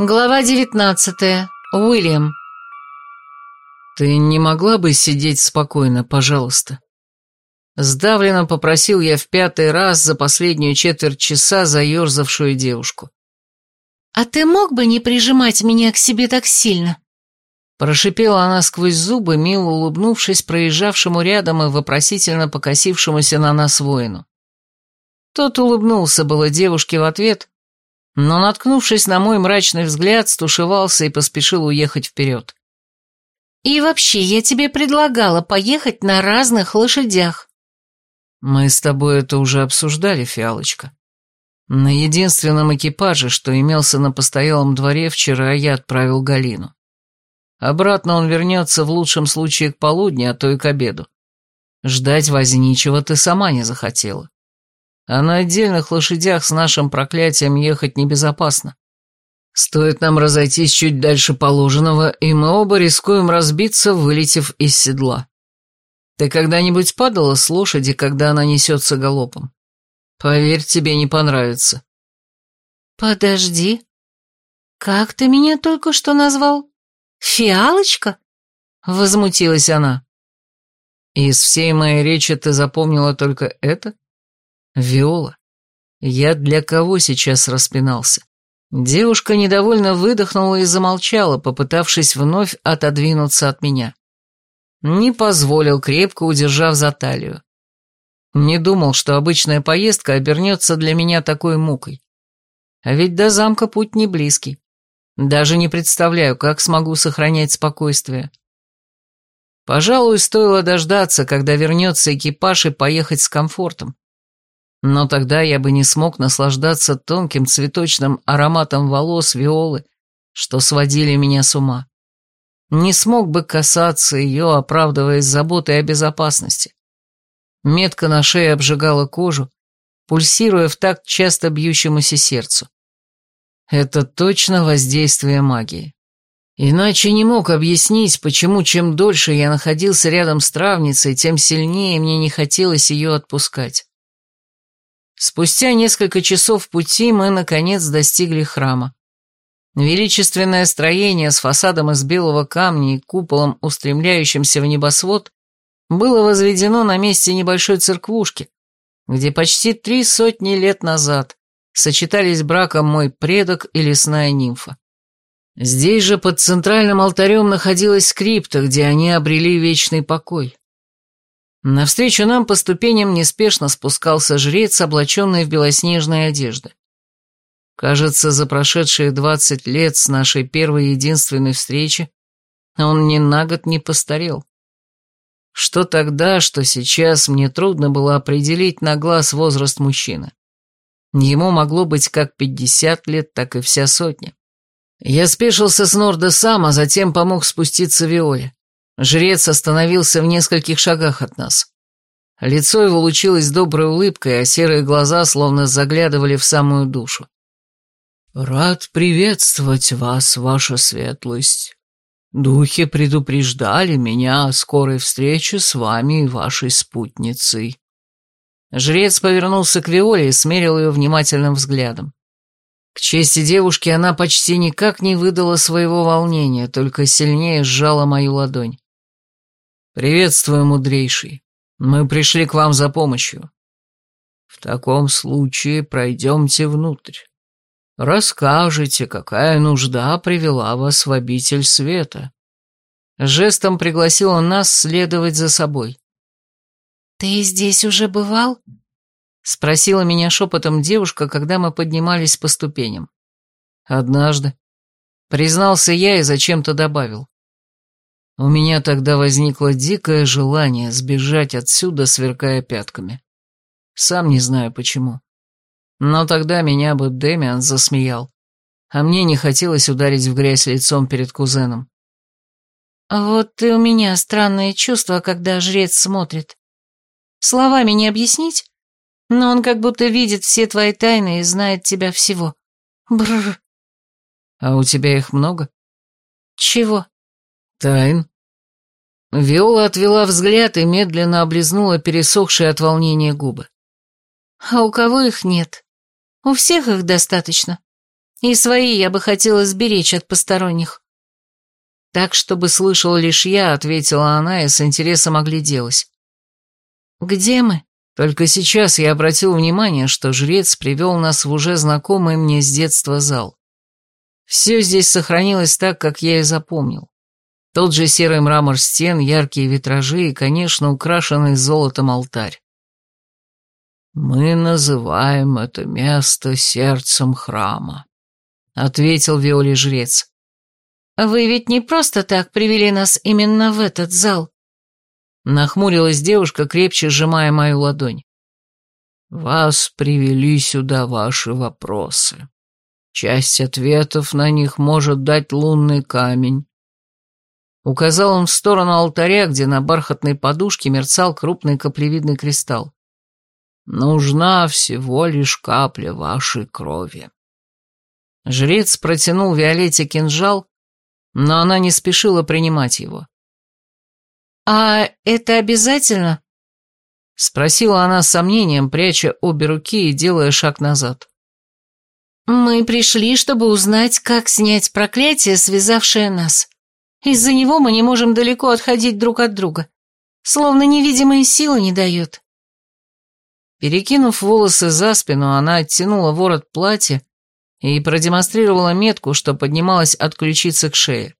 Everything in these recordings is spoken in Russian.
Глава девятнадцатая. Уильям. «Ты не могла бы сидеть спокойно, пожалуйста?» Сдавленно попросил я в пятый раз за последнюю четверть часа заерзавшую девушку. «А ты мог бы не прижимать меня к себе так сильно?» Прошипела она сквозь зубы, мило улыбнувшись проезжавшему рядом и вопросительно покосившемуся на нас воину. Тот улыбнулся было девушке в ответ, но, наткнувшись на мой мрачный взгляд, стушевался и поспешил уехать вперед. «И вообще, я тебе предлагала поехать на разных лошадях». «Мы с тобой это уже обсуждали, Фиалочка. На единственном экипаже, что имелся на постоялом дворе, вчера я отправил Галину. Обратно он вернется в лучшем случае к полудню, а то и к обеду. Ждать возничего ты сама не захотела а на отдельных лошадях с нашим проклятием ехать небезопасно. Стоит нам разойтись чуть дальше положенного, и мы оба рискуем разбиться, вылетев из седла. Ты когда-нибудь падала с лошади, когда она несется галопом? Поверь, тебе не понравится. Подожди. Как ты меня только что назвал? Фиалочка? Возмутилась она. Из всей моей речи ты запомнила только это? Виола, я для кого сейчас распинался? Девушка недовольно выдохнула и замолчала, попытавшись вновь отодвинуться от меня. Не позволил, крепко удержав за талию. Не думал, что обычная поездка обернется для меня такой мукой. А ведь до замка путь не близкий. Даже не представляю, как смогу сохранять спокойствие. Пожалуй, стоило дождаться, когда вернется экипаж и поехать с комфортом. Но тогда я бы не смог наслаждаться тонким цветочным ароматом волос Виолы, что сводили меня с ума. Не смог бы касаться ее, оправдываясь заботой о безопасности. Метка на шее обжигала кожу, пульсируя в такт часто бьющемуся сердцу. Это точно воздействие магии. Иначе не мог объяснить, почему чем дольше я находился рядом с травницей, тем сильнее мне не хотелось ее отпускать. Спустя несколько часов пути мы, наконец, достигли храма. Величественное строение с фасадом из белого камня и куполом, устремляющимся в небосвод, было возведено на месте небольшой церквушки, где почти три сотни лет назад сочетались браком мой предок и лесная нимфа. Здесь же под центральным алтарем находилась скрипта, где они обрели вечный покой. Навстречу нам по ступеням неспешно спускался жрец, облаченный в белоснежные одежды. Кажется, за прошедшие двадцать лет с нашей первой единственной встречи он ни на год не постарел. Что тогда, что сейчас, мне трудно было определить на глаз возраст мужчины. Ему могло быть как пятьдесят лет, так и вся сотня. Я спешился с Норда сам, а затем помог спуститься Виоле. Жрец остановился в нескольких шагах от нас. Лицо его лучилось доброй улыбкой, а серые глаза словно заглядывали в самую душу. «Рад приветствовать вас, ваша светлость. Духи предупреждали меня о скорой встрече с вами и вашей спутницей». Жрец повернулся к Виоле и смерил ее внимательным взглядом. К чести девушки она почти никак не выдала своего волнения, только сильнее сжала мою ладонь. «Приветствую, мудрейший. Мы пришли к вам за помощью». «В таком случае пройдемте внутрь. Расскажите, какая нужда привела вас в обитель света». Жестом пригласил он нас следовать за собой. «Ты здесь уже бывал?» Спросила меня шепотом девушка, когда мы поднимались по ступеням. «Однажды». Признался я и зачем-то добавил. У меня тогда возникло дикое желание сбежать отсюда, сверкая пятками. Сам не знаю почему. Но тогда меня бы Дэмиан засмеял, а мне не хотелось ударить в грязь лицом перед кузеном. «Вот и у меня странное чувство, когда жрец смотрит. Словами не объяснить, но он как будто видит все твои тайны и знает тебя всего. Бррр». «А у тебя их много?» «Чего?» «Тайн?» Виола отвела взгляд и медленно облизнула пересохшие от волнения губы. «А у кого их нет? У всех их достаточно. И свои я бы хотела сберечь от посторонних. Так, чтобы слышал лишь я, ответила она и с интересом огляделась. «Где мы?» Только сейчас я обратил внимание, что жрец привел нас в уже знакомый мне с детства зал. Все здесь сохранилось так, как я и запомнил. Тот же серый мрамор стен, яркие витражи и, конечно, украшенный золотом алтарь. «Мы называем это место сердцем храма», — ответил Виоли жрец. «Вы ведь не просто так привели нас именно в этот зал?» Нахмурилась девушка, крепче сжимая мою ладонь. «Вас привели сюда ваши вопросы. Часть ответов на них может дать лунный камень». Указал он в сторону алтаря, где на бархатной подушке мерцал крупный каплевидный кристалл. Нужна всего лишь капля вашей крови. Жрец протянул Виолетте кинжал, но она не спешила принимать его. «А это обязательно?» Спросила она с сомнением, пряча обе руки и делая шаг назад. «Мы пришли, чтобы узнать, как снять проклятие, связавшее нас. Из-за него мы не можем далеко отходить друг от друга. Словно невидимая сила не дает». Перекинув волосы за спину, она оттянула ворот платья и продемонстрировала метку, что поднималась от ключицы к шее.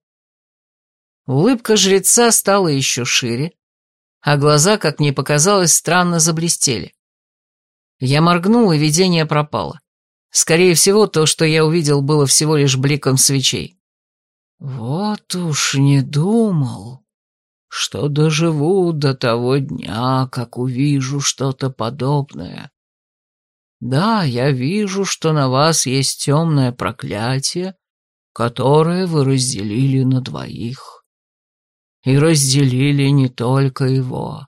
Улыбка жреца стала еще шире, а глаза, как мне показалось, странно заблестели. Я моргнул, и видение пропало. Скорее всего, то, что я увидел, было всего лишь бликом свечей. «Вот уж не думал», что доживу до того дня, как увижу что-то подобное. Да, я вижу, что на вас есть темное проклятие, которое вы разделили на двоих. И разделили не только его.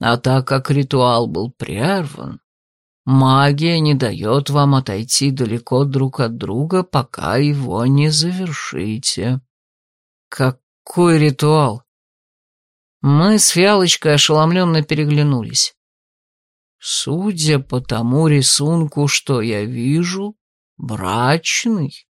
А так как ритуал был прерван, магия не дает вам отойти далеко друг от друга, пока его не завершите. Какой ритуал? Мы с Фиалочкой ошеломленно переглянулись. Судя по тому рисунку, что я вижу, брачный.